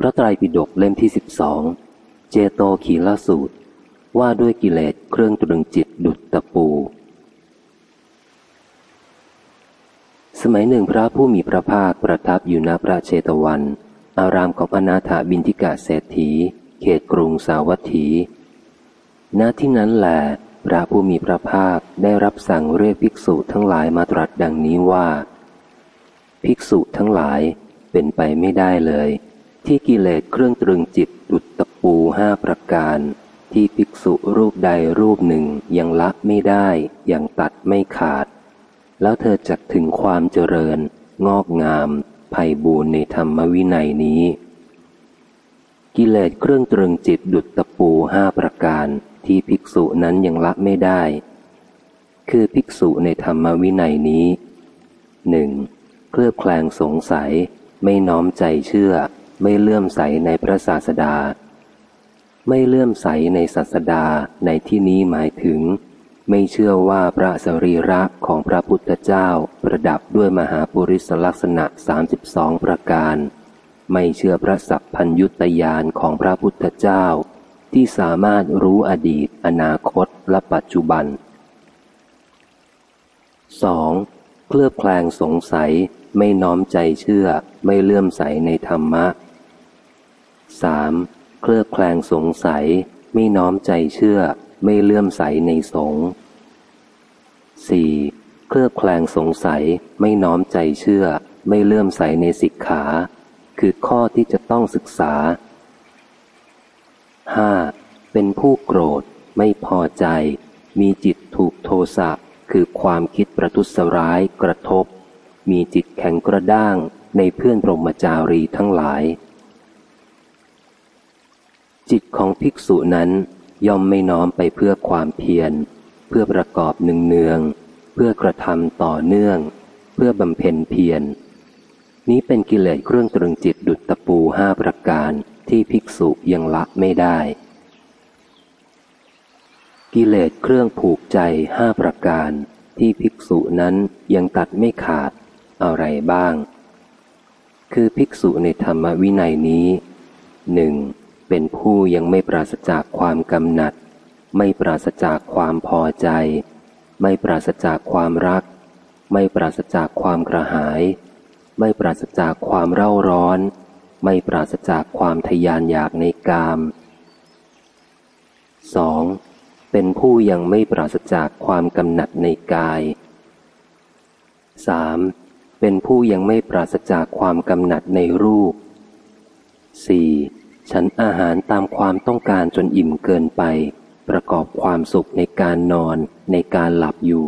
พระไตรปิฎกเล่มที่สิบสองเจโตขีลสูตร ว่าด้วยกิเลสเครื่องตรึงจิตดุจตะปู สมัยหนึ่งพระผู้มีพระภาคประทับอยู่ณพระเชตวัน อารามของอนาถาบินทิกาเศรษฐี เขตกรุงสาวัตถี ณที่นั้นแหละพระผู้มีพระภาคได้รับสั่งเรียกภิกษุทั้งหลายมาตรัสดังนี้ว่า ภิกษุทั้งหลายเป็นไปไม่ได้เลย ที่กิเลสเครื่องตรึงจิตดุจตะปูห้าประการ ที่ภิกษุรูปใดรูปหนึ่งยังละไม่ได้ยังตัดไม่ขาด แล้วเธอจะถึงความเจริญ งอกงามภัยบูรในธรรมวินัยนี้ กิเลสเครื่องตรึงจิตดุจตะปูห้าประการ ที่ภิกษุนั้นยังละไม่ได้ คือภิกษุในธรรมวินัยนี้หนึ่งเคลือบแคลงสงสัยไม่น้อมใจเชื่อ ไม่เลื่อมใสในพระศาสดา ไม่เลื่อมใสในศาสดาในที่นี้หมายถึง ไม่เชื่อว่าพระสรีระของพระพุทธเจ้าประดับด้วยมหาปุริสลักษณะ 32 ประการ ไม่เชื่อพระสัพพัญยุตยานของพระพุทธเจ้า ที่สามารถรู้อดีต อนาคตและปัจจุบัน 2. เคลือบแคลงสงสัยไม่น้อมใจเชื่อไม่เลื่อมใสในธรรมะ 3. เคลือบแคลงสงสัย ไม่น้อมใจเชื่อ ไม่เลื่อมใสในสงฆ์ 4. เคลือบแคลงสงสัย ไม่น้อมใจเชื่อ ไม่เลื่อมใสในสิกขา คือข้อที่จะต้องศึกษา 5. เป็นผู้โกรธ ไม่พอใจ มีจิตถูกโทสะคือความคิดประทุษร้ายกระทบ มีจิตแข็งกระด้างในเพื่อนพรหมจารีทั้งหลาย จิตของภิกษุนั้นย่อมไม่น้อมไปเพื่อความเพียร เพื่อประกอบหนึ่งเนือง เพื่อกระทำต่อเนื่อง เพื่อบำเพ็ญเพียร นี้เป็นกิเลสเครื่องตรึงจิตดุจตะปูห้าประการที่ภิกษุยังละไม่ได้ กิเลสเครื่องผูกใจห้าประการที่ภิกษุนั้นยังตัดไม่ขาดอะไรบ้าง คือภิกษุในธรรมวินัยนี้หนึ่ง เป็นผู้ยังไม่ปราศจากความกำหนัด ไม่ปราศจากความพอใจ ไม่ปราศจากความรัก ไม่ปราศจากความกระหาย ไม่ปราศจากความเร่าร้อน ไม่ปราศจากความทยานอยากในกาม 2. เป็นผู้ยังไม่ปราศจากความกำหนัดในกาย 3. เป็นผู้ยังไม่ปราศจากความกำหนัดในรูป 4. ฉันอาหารตามความต้องการจนอิ่มเกินไป ประกอบความสุขในการนอนในการหลับอยู่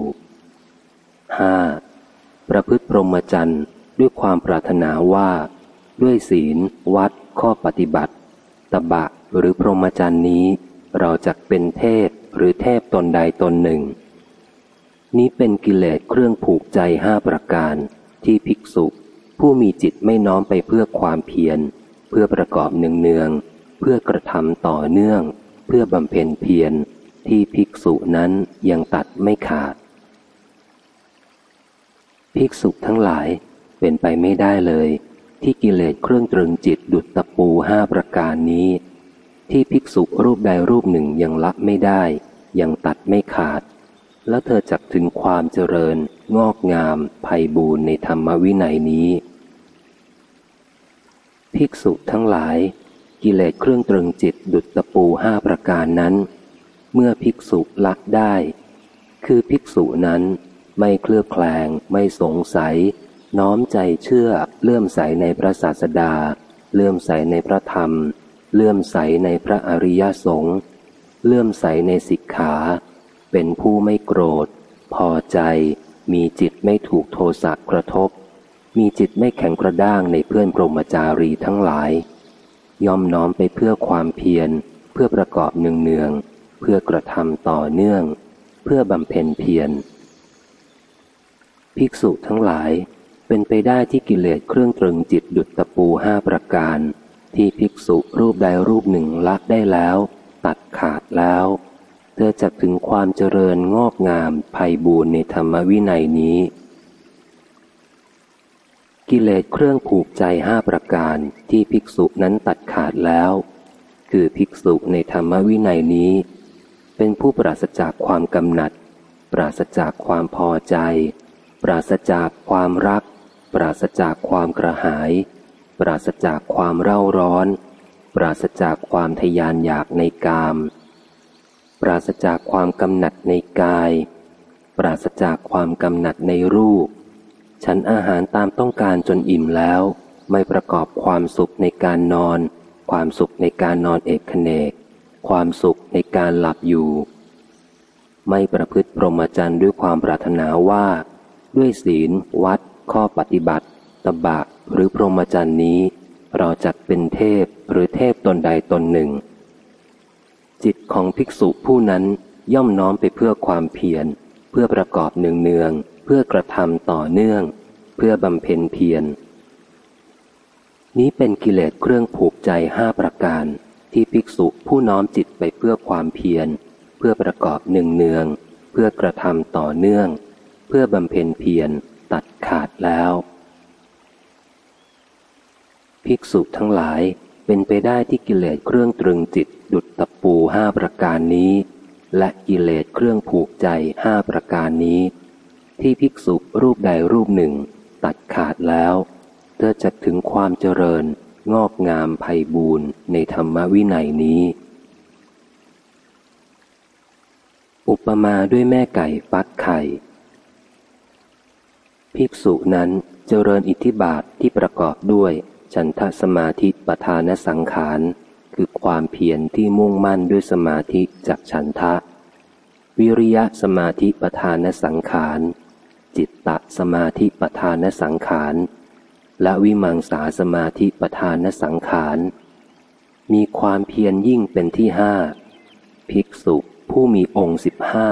5. ประพฤติพรหมจรรย์ด้วยความปรารถนาว่า ด้วยศีล วัด ข้อปฏิบัติตบะหรือพรหมจรรย์นี้ เราจะเป็นเทพหรือเทพตนใดตนหนึ่ง นี้เป็นกิเลสเครื่องผูกใจห้าประการ ที่ภิกษุ ผู้มีจิตไม่น้อมไปเพื่อความเพียร เพื่อประกอบเนืองๆเพื่อกระทำต่อเนื่อง เพื่อบำเพ็ญเพียรที่ภิกษุนั้นยังตัดไม่ขาด ภิกษุทั้งหลายเป็นไปไม่ได้เลย ที่กิเลสเครื่องตรึงจิตดุจตะปูห้าประการนี้ ที่ภิกษุรูปใดรูปหนึ่งยังละไม่ได้ ยังตัดไม่ขาด แล้วเธอจักถึงความเจริญ งอกงามภัยบูรในธรรมวินัยนี้ ภิกษุทั้งหลาย กิเลสเครื่องตรึงจิตดุจตะปูห้าประการนั้น เมื่อภิกษุละได้ คือภิกษุนั้นไม่เคลือบแคลงไม่สงสัย น้อมใจเชื่อเลื่อมใสในพระศาสดา เลื่อมใสในพระธรรม เลื่อมใสในพระอริยสงฆ์เลื่อมใสในสิกขา เป็นผู้ไม่โกรธ พอใจ มีจิตไม่ถูกโทสะกระทบ มีจิตไม่แข็งกระด้างในเพื่อนพรหมจารีทั้งหลาย ย่อมน้อมไปเพื่อความเพียร เพื่อประกอบเนืองๆเพื่อกระทำต่อเนื่อง เพื่อบำเพ็ญเพียร ภิกษุทั้งหลายเป็นไปได้ที่กิเลสเครื่องตรึงจิตดุจตะปูห้าประการ ที่ภิกษุรูปใดรูปหนึ่งละได้แล้ว ตัดขาดแล้วเธอจะถึงความเจริญงอกงามภัยบูรในธรรมวินัยนี้ กิเลสเครื่องผูกใจห้าประการที่ภิกษุนั้นตัดขาดแล้ว คือภิกษุในธรรมวินัยนี้ เป็นผู้ปราศจากความกำหนัด ปราศจากความพอใจ ปราศจากความรัก ปราศจากความกระหาย ปราศจากความเร่าร้อน ปราศจากความทยานอยากในกาม ปราศจากความกำหนัดในกาย ปราศจากความกำหนัดในรูป ฉันอาหารตามต้องการจนอิ่มแล้ว ไม่ประกอบความสุขในการนอน ความสุขในการนอนเอกเนก ความสุขในการหลับอยู่ ไม่ประพฤติพรหมจรรย์ด้วยความปรารถนาว่า ด้วยศีล วัด ข้อปฏิบัติ ตบะหรือพรหมจรรย์นี้ เราจักเป็นเทพหรือเทพตนใดตนหนึ่ง จิตของภิกษุผู้นั้นย่อมน้อมไปเพื่อความเพียรเพื่อประกอบเนืองเนือง พื่อกระทำต่อเนื่อง เพื่อบำเพ็ญเพียรนี้เป็นกิเลสเครื่องผูกใจห้าประการ ที่ภิกษุผู้น้อมจิตไปเพื่อความเพียร เพื่อประกอบหนึ่งเนือง เพื่อกระทำต่อเนื่อง เพื่อบำเพ็ญเพียรตัดขาดแล้ว ภิกษุทั้งหลายเป็นไปได้ที่กิเลสเครื่องตรึงจิตดุดตะปูห้าประการนี้ และกิเลสเครื่องผูกใจห้าประการนี้ ที่ภิกษุรูปใดรูปหนึ่ง ตัดขาดแล้วเธอจะถึงความเจริญ งอกงามไพบูรณ์ในธรรมวินัยนี้ อุปมาด้วยแม่ไก่ฟักไข่ ภิกษุนั้นเจริญอิทธิบาทที่ประกอบด้วย ฉันทสมาธิประธานสังขารคือความเพียรที่มุ่งมั่นด้วยสมาธิจากฉันทะ วิริยะสมาธิประธานสังขาร จิตตสมาธิปทานสังขาร และวิมังสาสมาธิปทานสังขาร มีความเพียรยิ่งเป็นที่ห้าภิกษุผู้มีองค์สิบห้า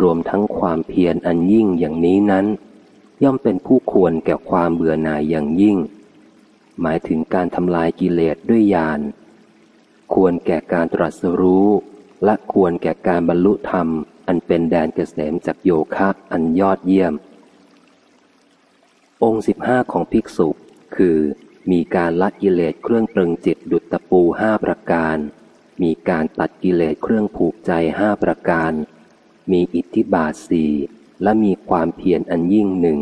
รวมทั้งความเพียรอันยิ่งอย่างนี้นั้น ย่อมเป็นผู้ควรแก่ความเบื่อหน่ายอย่างยิ่ง หมายถึงการทำลายกิเลสด้วยญาณควรแก่การตรัสรู้ และควรแก่การบรรลุธรรม อันเป็นแดนเกษมจากโยคะอันยอดเยี่ยม องค์สิบห้าของภิกษุ คือ มีการละกิเลสเครื่องตรึงจิตดุจตะปูห้าประการ มีการตัดกิเลสเครื่องผูกใจห้าประการ มีอิทธิบาทสี่และมีความเพียรอันยิ่งหนึ่ง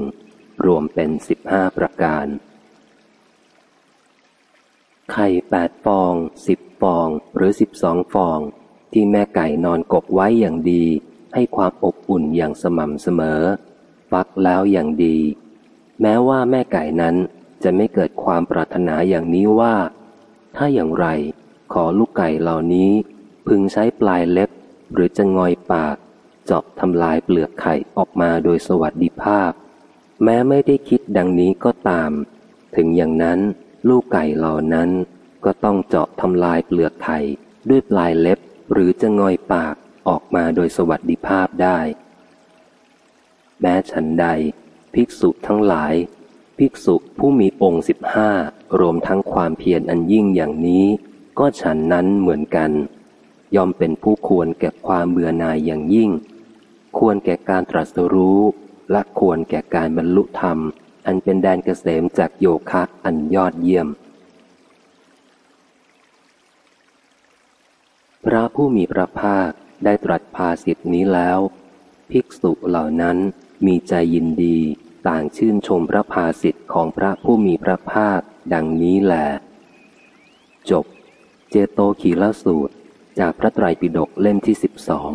รวมเป็นสิบห้าประการ ไข่แปดฟองสิบฟองหรือสิบสองฟอง ที่แม่ไก่นอนกบไว้อย่างดี ให้ความอบอุ่นอย่างสม่ำเสมอ ฟักแล้วอย่างดี แม้ว่าแม่ไก่นั้นจะไม่เกิดความปรารถนาอย่างนี้ว่า ถ้าอย่างไร ขอลูกไก่เหล่านี้ พึงใช้ปลายเล็บ หรือจะงอยปากเจาะทำลายเปลือกไข่ออกมาโดยสวัสดิภาพ แม้ไม่ได้คิดดังนี้ก็ตาม ถึงอย่างนั้นลูกไก่เหล่านั้นก็ต้องเจาะทำลายเปลือกไข่ด้วยปลายเล็บหรือจะงอยปาก ออกมาโดยสวัสดิภาพได้ แม้ฉันใด ภิกษุทั้งหลาย ภิกษุผู้มีองค์สิบห้ารวมทั้งความเพียรอันยิ่งอย่างนี้ ก็ฉันนั้นเหมือนกัน ยอมเป็นผู้ควรแก่ความเบื่อหน่ายอย่างยิ่ง ควรแก่การตรัสรู้และควรแก่การบรรลุธรรม อันเป็นแดนเกษมจากโยคะอันยอดเยี่ยม พระผู้มีพระภาค ได้ตรัสภาสิทธินี้แล้ว ภิกษุเหล่านั้นมีใจยินดี ต่างชื่นชมพระภาสิทธิ์ของพระผู้มีพระภาค ดังนี้แหลจบ เจโตขีลสูตร จากพระไตรปิฎกเล่มที่สิบสอง